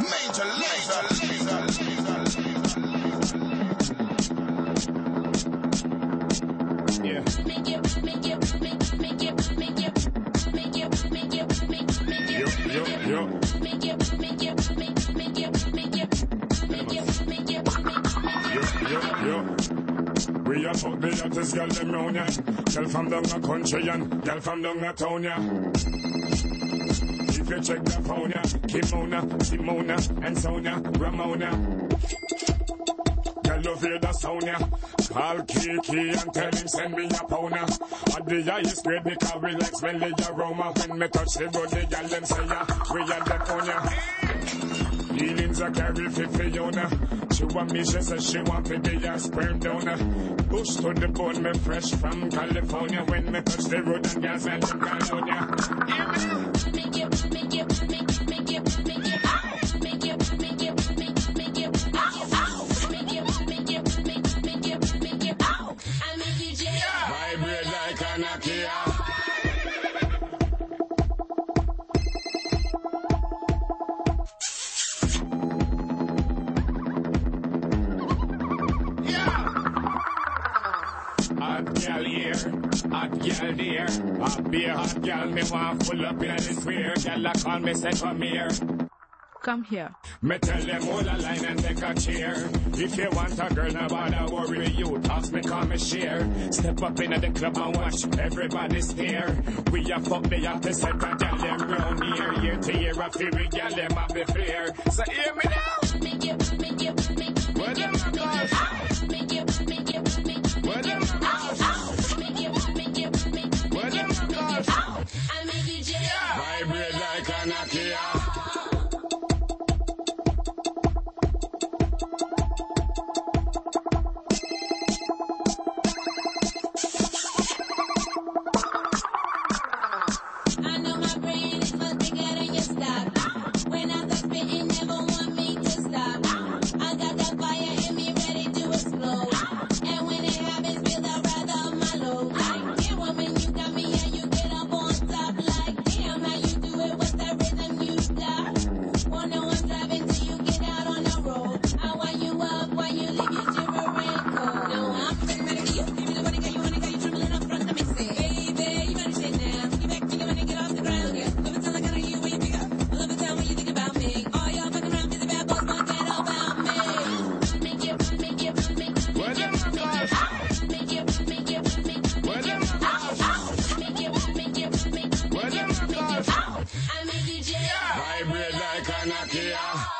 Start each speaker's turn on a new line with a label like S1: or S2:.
S1: Major Lazer.
S2: Yeah. Yo, yo, yo. We are fuck the hottest girl them round ya. Girl from down the country and girl from down the town ya. If you check the ya, Kimona, Simona, and Sonia, Ramona. Girl, you hear the sound. Call Kiki and tell him send me a pound ya. At the highest grade because we like smelly aroma. When me touch the body, girl them say ya. We are them on ya. Feelings are carry fi Fiona. She want me, she says she want to be a sperm donor. Bush to the bone, me fresh from California. When me touch the road and gas and them California. Vibrate like. Hot gal there. I a hot gal, me want full up in the square. Gal a call me say come here.
S3: Come here.
S2: Me tell them a line and a. If you want a girl, no bother worry you. Me, share. Step up in the club and watch everybody stare. We a fuck the hottest set gal them round here. Year to year, a fury gal them have the. So hear me now.
S4: It,